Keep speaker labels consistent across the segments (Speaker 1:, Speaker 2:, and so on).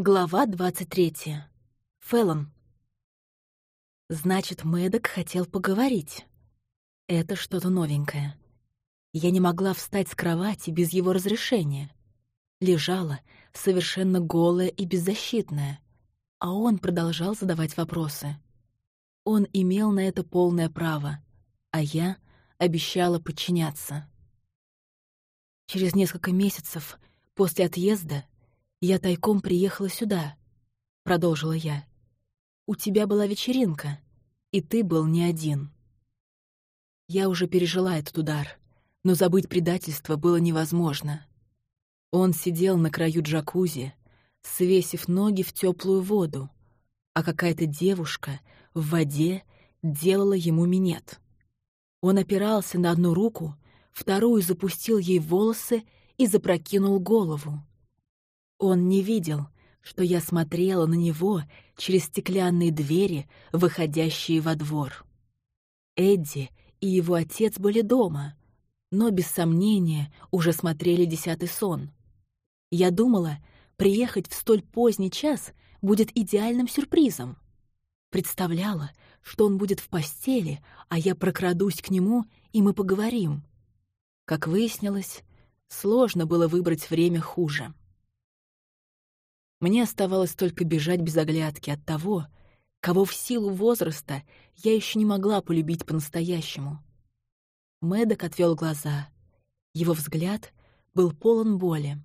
Speaker 1: Глава 23. Фэллон. Значит, Мэддок хотел поговорить. Это что-то новенькое. Я не могла встать с кровати без его разрешения. Лежала, совершенно голая и беззащитная. А он продолжал задавать вопросы. Он имел на это полное право, а я обещала подчиняться. Через несколько месяцев после отъезда «Я тайком приехала сюда», — продолжила я. «У тебя была вечеринка, и ты был не один». Я уже пережила этот удар, но забыть предательство было невозможно. Он сидел на краю джакузи, свесив ноги в теплую воду, а какая-то девушка в воде делала ему минет. Он опирался на одну руку, вторую запустил ей волосы и запрокинул голову. Он не видел, что я смотрела на него через стеклянные двери, выходящие во двор. Эдди и его отец были дома, но, без сомнения, уже смотрели «Десятый сон». Я думала, приехать в столь поздний час будет идеальным сюрпризом. Представляла, что он будет в постели, а я прокрадусь к нему, и мы поговорим. Как выяснилось, сложно было выбрать время хуже. Мне оставалось только бежать без оглядки от того, кого в силу возраста я еще не могла полюбить по-настоящему. Мэддок отвел глаза. Его взгляд был полон боли.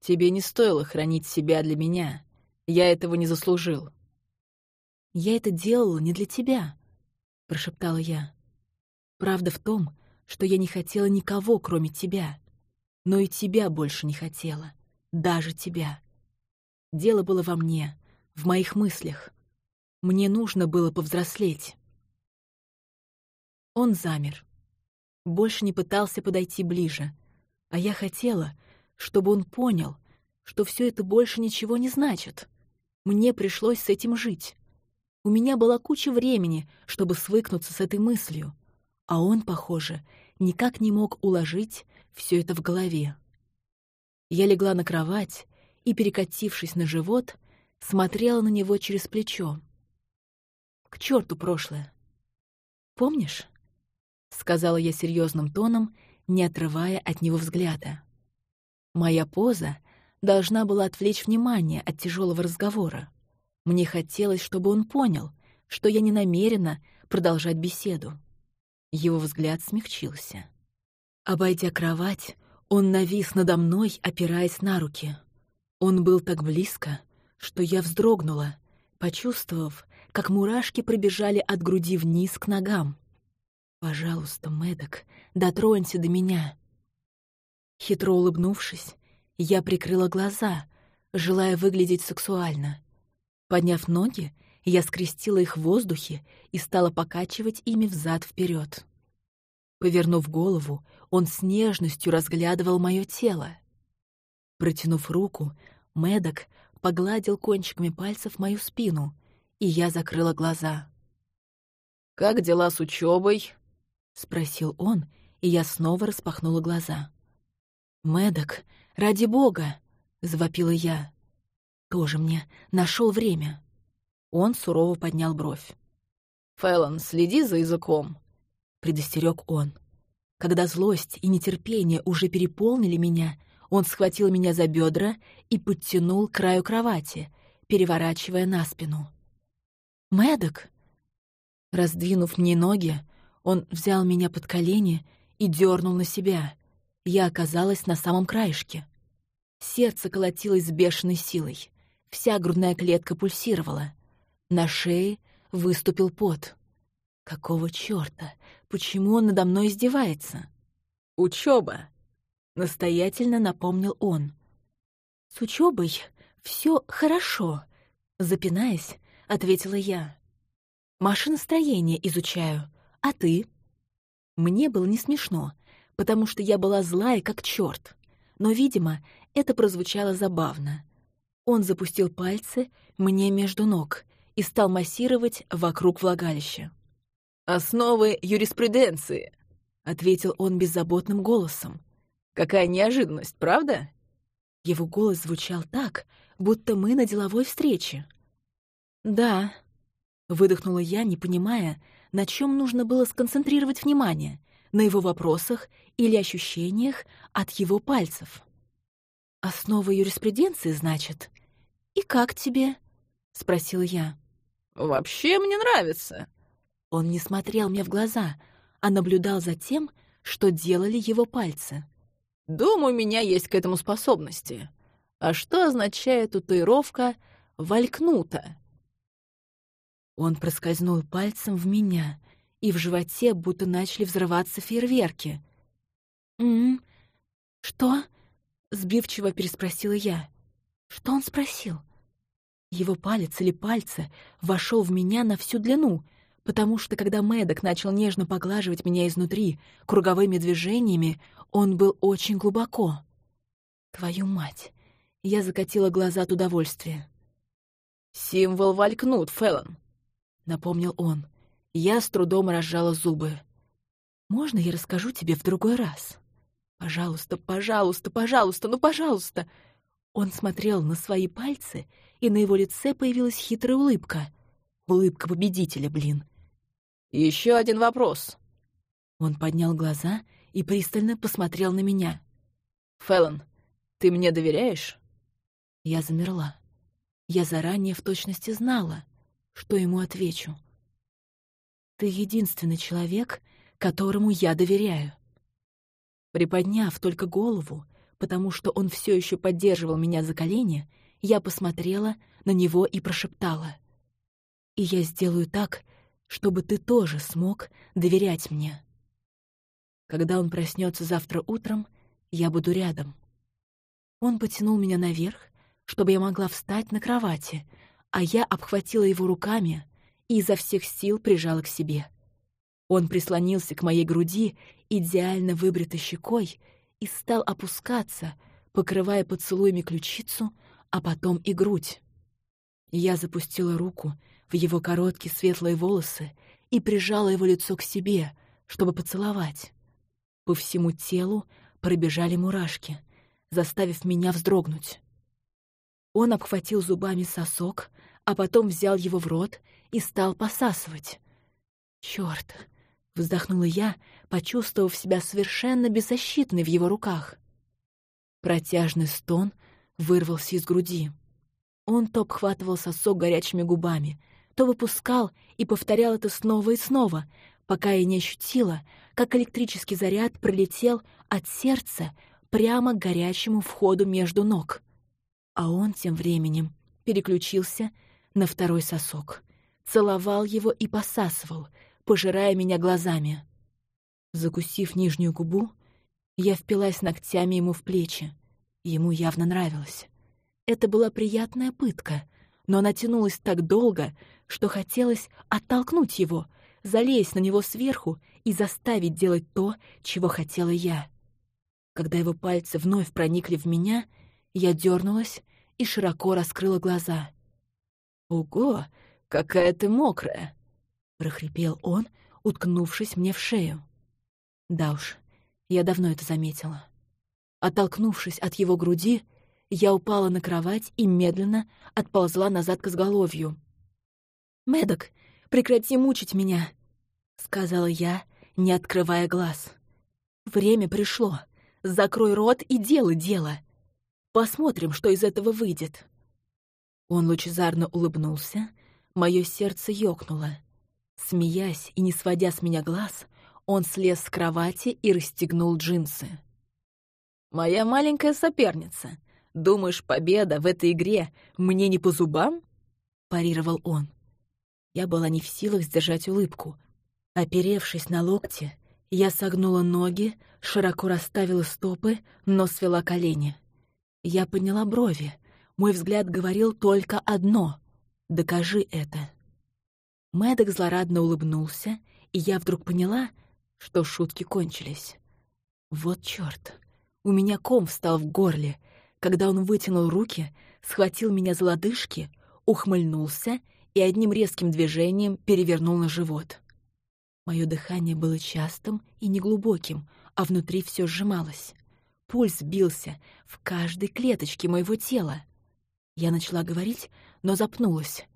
Speaker 1: «Тебе не стоило хранить себя для меня. Я этого не заслужил». «Я это делала не для тебя», — прошептала я. «Правда в том, что я не хотела никого, кроме тебя. Но и тебя больше не хотела даже тебя. Дело было во мне, в моих мыслях. Мне нужно было повзрослеть. Он замер. Больше не пытался подойти ближе. А я хотела, чтобы он понял, что все это больше ничего не значит. Мне пришлось с этим жить. У меня была куча времени, чтобы свыкнуться с этой мыслью. А он, похоже, никак не мог уложить все это в голове. Я легла на кровать и, перекатившись на живот, смотрела на него через плечо. К черту прошлое. «Помнишь?» — сказала я серьезным тоном, не отрывая от него взгляда. Моя поза должна была отвлечь внимание от тяжелого разговора. Мне хотелось, чтобы он понял, что я не намерена продолжать беседу. Его взгляд смягчился. Обойдя кровать, он навис надо мной, опираясь на руки. Он был так близко, что я вздрогнула, почувствовав, как мурашки пробежали от груди вниз к ногам. «Пожалуйста, Мэддок, дотронься до меня». Хитро улыбнувшись, я прикрыла глаза, желая выглядеть сексуально. Подняв ноги, я скрестила их в воздухе и стала покачивать ими взад вперед. Повернув голову, он с нежностью разглядывал мое тело. Протянув руку, Мэддок погладил кончиками пальцев мою спину, и я закрыла глаза. «Как дела с учебой? спросил он, и я снова распахнула глаза. «Мэддок, ради бога!» — завопила я. «Тоже мне нашел время». Он сурово поднял бровь. «Фэллон, следи за языком предостерег он. Когда злость и нетерпение уже переполнили меня, он схватил меня за бедра и подтянул к краю кровати, переворачивая на спину. «Мэддок!» Раздвинув мне ноги, он взял меня под колени и дернул на себя. Я оказалась на самом краешке. Сердце колотилось с бешеной силой. Вся грудная клетка пульсировала. На шее выступил пот. Какого чёрта? Почему он надо мной издевается? Учёба! Настоятельно напомнил он. С учёбой всё хорошо, запинаясь, ответила я. Машиностроение изучаю, а ты? Мне было не смешно, потому что я была злая, как чёрт. Но, видимо, это прозвучало забавно. Он запустил пальцы мне между ног и стал массировать вокруг влагалища. «Основы юриспруденции», — ответил он беззаботным голосом. «Какая неожиданность, правда?» Его голос звучал так, будто мы на деловой встрече. «Да», — выдохнула я, не понимая, на чем нужно было сконцентрировать внимание, на его вопросах или ощущениях от его пальцев. «Основа юриспруденции, значит? И как тебе?» — спросил я.
Speaker 2: «Вообще мне нравится».
Speaker 1: Он не смотрел мне в глаза, а наблюдал за тем, что делали его пальцы.
Speaker 2: «Думаю, у меня есть к этому способности. А что означает татуировка «валькнута»?»
Speaker 1: Он проскользнул пальцем в меня, и в животе будто начали взрываться фейерверки. «М-м, что?» — сбивчиво переспросила я. «Что он спросил?» Его палец или пальцы вошел в меня на всю длину, потому что когда Мэддок начал нежно поглаживать меня изнутри круговыми движениями, он был очень глубоко. Твою мать! Я закатила глаза от удовольствия.
Speaker 2: «Символ валькнут, Фэллон
Speaker 1: напомнил он. Я с трудом разжала зубы. «Можно я расскажу тебе в другой раз?» «Пожалуйста, пожалуйста, пожалуйста, ну, пожалуйста!» Он смотрел на свои пальцы, и на его лице появилась хитрая улыбка. Улыбка победителя, блин.
Speaker 2: Еще один вопрос».
Speaker 1: Он поднял глаза и пристально посмотрел на меня.
Speaker 2: «Фэллон, ты мне доверяешь?»
Speaker 1: Я замерла. Я заранее в точности знала, что ему отвечу. «Ты единственный человек, которому я доверяю». Приподняв только голову, потому что он все еще поддерживал меня за колени, я посмотрела на него и прошептала. «И я сделаю так, чтобы ты тоже смог доверять мне. Когда он проснется завтра утром, я буду рядом». Он потянул меня наверх, чтобы я могла встать на кровати, а я обхватила его руками и изо всех сил прижала к себе. Он прислонился к моей груди идеально выбритой щекой и стал опускаться, покрывая поцелуями ключицу, а потом и грудь. Я запустила руку в его короткие светлые волосы и прижала его лицо к себе, чтобы поцеловать. По всему телу пробежали мурашки, заставив меня вздрогнуть. Он обхватил зубами сосок, а потом взял его в рот и стал посасывать. «Чёрт!» — вздохнула я, почувствовав себя совершенно беззащитной в его руках. Протяжный стон вырвался из груди. Он то обхватывал сосок горячими губами, то выпускал и повторял это снова и снова, пока я не ощутила, как электрический заряд пролетел от сердца прямо к горячему входу между ног. А он тем временем переключился на второй сосок, целовал его и посасывал, пожирая меня глазами. Закусив нижнюю губу, я впилась ногтями ему в плечи. Ему явно нравилось. Это была приятная пытка, но она тянулась так долго, что хотелось оттолкнуть его, залезть на него сверху и заставить делать то, чего хотела я. Когда его пальцы вновь проникли в меня, я дернулась и широко раскрыла глаза.
Speaker 2: «Ого, какая ты мокрая!»
Speaker 1: — прохрипел он, уткнувшись мне в шею. Да уж, я давно это заметила. Оттолкнувшись от его груди, я упала на кровать и медленно отползла назад к изголовью. «Мэддок, прекрати мучить меня!» — сказала я, не открывая глаз. «Время пришло. Закрой рот и делай дело. Посмотрим, что из этого выйдет». Он лучезарно улыбнулся, мое сердце ёкнуло. Смеясь и не сводя с меня глаз, он слез с кровати и расстегнул джинсы.
Speaker 2: «Моя маленькая соперница, думаешь, победа в этой игре мне не по зубам?» — парировал он.
Speaker 1: Я была не в силах сдержать улыбку. Оперевшись на локти, я согнула ноги, широко расставила стопы, но свела колени. Я подняла брови, мой взгляд говорил только одно — «Докажи это». Мэддок злорадно улыбнулся, и я вдруг поняла, что шутки кончились. Вот чёрт! У меня ком встал в горле, когда он вытянул руки, схватил меня за лодыжки, ухмыльнулся и одним резким движением перевернул на живот. Мое дыхание было частым и неглубоким, а внутри все сжималось. Пульс бился в каждой клеточке моего тела. Я начала говорить, но запнулась.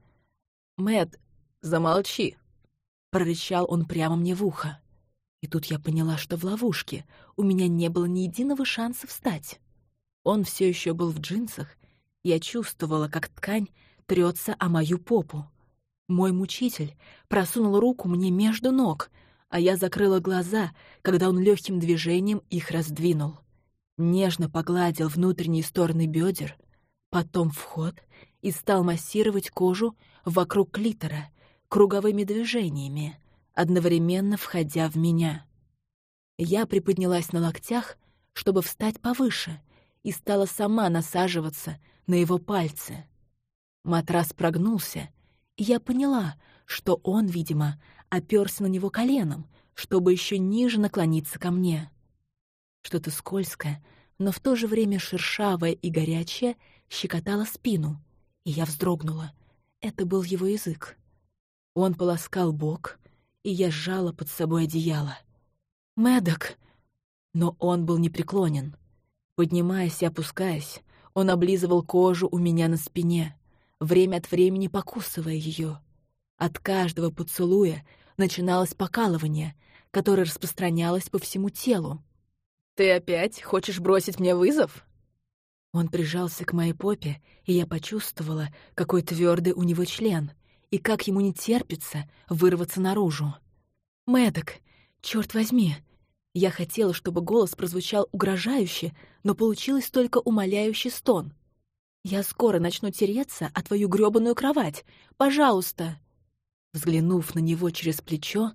Speaker 2: Мэт, замолчи!»
Speaker 1: — прорычал он прямо мне в ухо. И тут я поняла, что в ловушке у меня не было ни единого шанса встать. Он все еще был в джинсах. Я чувствовала, как ткань трется о мою попу. Мой мучитель просунул руку мне между ног, а я закрыла глаза, когда он легким движением их раздвинул. Нежно погладил внутренние стороны бедер, потом вход и стал массировать кожу вокруг клитора круговыми движениями, одновременно входя в меня. Я приподнялась на локтях, чтобы встать повыше, и стала сама насаживаться на его пальцы. Матрас прогнулся, и я поняла, что он, видимо, оперся на него коленом, чтобы еще ниже наклониться ко мне. Что-то скользкое, но в то же время шершавое и горячее щекотало спину, и я вздрогнула. Это был его язык. Он полоскал бок, и я сжала под собой одеяло. «Мэддок!» Но он был непреклонен. Поднимаясь и опускаясь, он облизывал кожу у меня на спине, время от времени покусывая ее. От каждого поцелуя начиналось покалывание, которое распространялось по всему телу.
Speaker 2: «Ты опять хочешь бросить мне вызов?»
Speaker 1: Он прижался к моей попе, и я почувствовала, какой твердый у него член, и как ему не терпится вырваться наружу. «Мэддок, черт возьми!» Я хотела, чтобы голос прозвучал угрожающе, но получилось только умоляющий стон. «Я скоро начну тереться о твою грёбаную кровать. Пожалуйста!» Взглянув на него через плечо,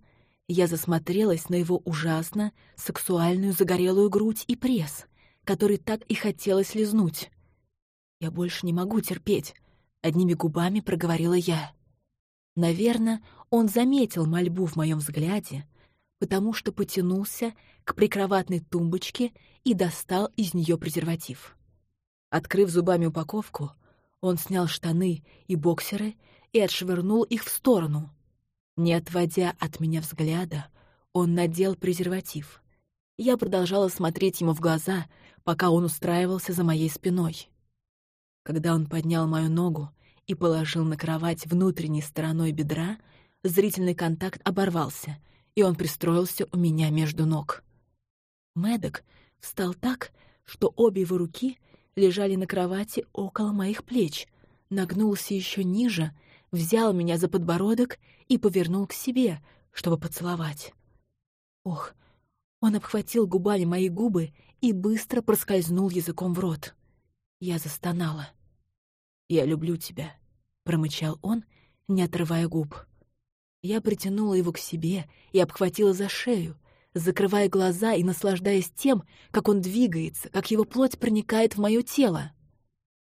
Speaker 1: я засмотрелась на его ужасно сексуальную загорелую грудь и пресс, который так и хотелось лизнуть. «Я больше не могу терпеть», — одними губами проговорила я. Наверное, он заметил мольбу в моем взгляде, потому что потянулся к прикроватной тумбочке и достал из нее презерватив. Открыв зубами упаковку, он снял штаны и боксеры и отшвырнул их в сторону, не отводя от меня взгляда, он надел презерватив. Я продолжала смотреть ему в глаза, пока он устраивался за моей спиной. Когда он поднял мою ногу и положил на кровать внутренней стороной бедра, зрительный контакт оборвался, и он пристроился у меня между ног. Мэддок встал так, что обе его руки лежали на кровати около моих плеч, нагнулся еще ниже — взял меня за подбородок и повернул к себе, чтобы поцеловать. Ох, он обхватил губами мои губы и быстро проскользнул языком в рот. Я застонала. «Я люблю тебя», — промычал он, не отрывая губ. Я притянула его к себе и обхватила за шею, закрывая глаза и наслаждаясь тем, как он двигается, как его плоть проникает в мое тело.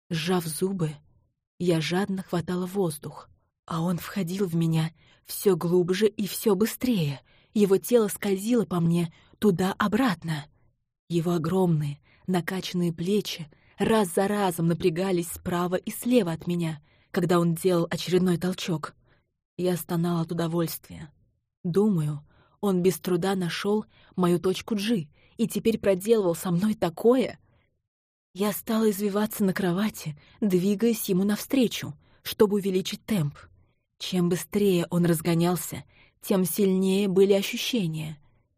Speaker 1: Сжав зубы, я жадно хватала воздух, а он входил в меня все глубже и все быстрее. Его тело скользило по мне туда-обратно. Его огромные, накачанные плечи раз за разом напрягались справа и слева от меня, когда он делал очередной толчок. Я стонала от удовольствия. Думаю, он без труда нашел мою точку G и теперь проделывал со мной такое — я стала извиваться на кровати, двигаясь ему навстречу, чтобы увеличить темп. Чем быстрее он разгонялся, тем сильнее были ощущения.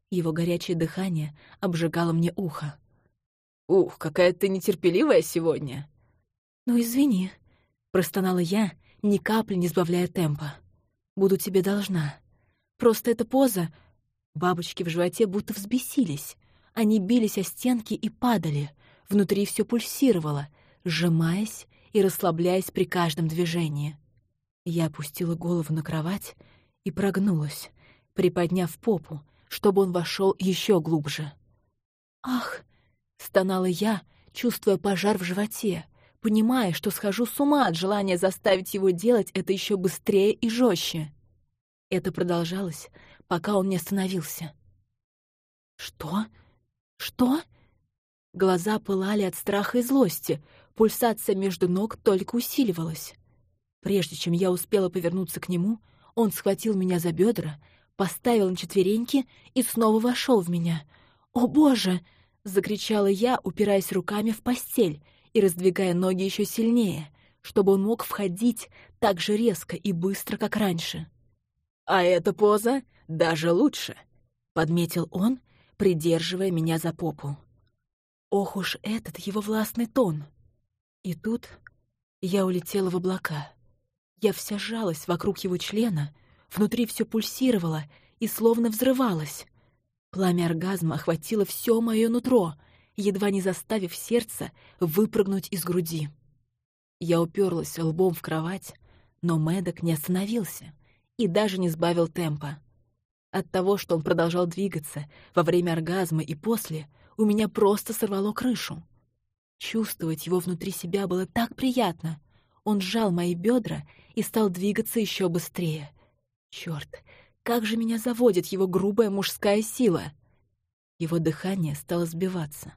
Speaker 1: Его горячее дыхание обжигало мне ухо.
Speaker 2: «Ух, какая ты нетерпеливая сегодня!»
Speaker 1: «Ну, извини», — простонала я, ни капли не сбавляя темпа. «Буду тебе должна. Просто эта поза...» Бабочки в животе будто взбесились. Они бились о стенки и падали — Внутри все пульсировало, сжимаясь и расслабляясь при каждом движении. Я опустила голову на кровать и прогнулась, приподняв попу, чтобы он вошел еще глубже. «Ах!» — стонала я, чувствуя пожар в животе, понимая, что схожу с ума от желания заставить его делать это еще быстрее и жестче. Это продолжалось, пока он не остановился. «Что? Что?» Глаза пылали от страха и злости, пульсация между ног только усиливалась. Прежде чем я успела повернуться к нему, он схватил меня за бедра, поставил на четвереньки и снова вошел в меня. «О, Боже!» —— закричала я, упираясь руками в постель и раздвигая ноги еще сильнее, чтобы он мог входить так же резко и быстро, как раньше.
Speaker 2: «А эта поза даже лучше», — подметил он, придерживая меня за попу.
Speaker 1: Ох уж этот его властный тон! И тут я улетела в облака. Я вся жалась вокруг его члена, внутри все пульсировало и словно взрывалось. Пламя оргазма охватило все мое нутро, едва не заставив сердце выпрыгнуть из груди. Я уперлась лбом в кровать, но Мэддок не остановился и даже не сбавил темпа. От того, что он продолжал двигаться во время оргазма и после, у меня просто сорвало крышу. Чувствовать его внутри себя было так приятно. Он сжал мои бедра и стал двигаться еще быстрее. Черт, как же меня заводит его грубая мужская сила! Его дыхание стало сбиваться.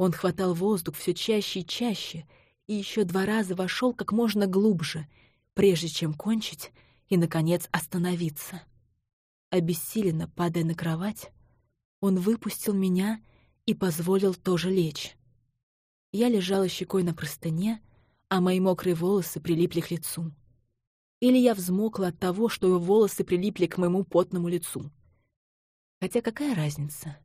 Speaker 1: Он хватал воздух все чаще и чаще и еще два раза вошел как можно глубже, прежде чем кончить и, наконец, остановиться. Обессиленно падая на кровать, он выпустил меня и позволил тоже лечь. Я лежала щекой на простыне, а мои мокрые волосы прилипли к лицу. Или я взмокла от того, что его волосы прилипли к моему потному лицу. Хотя какая разница?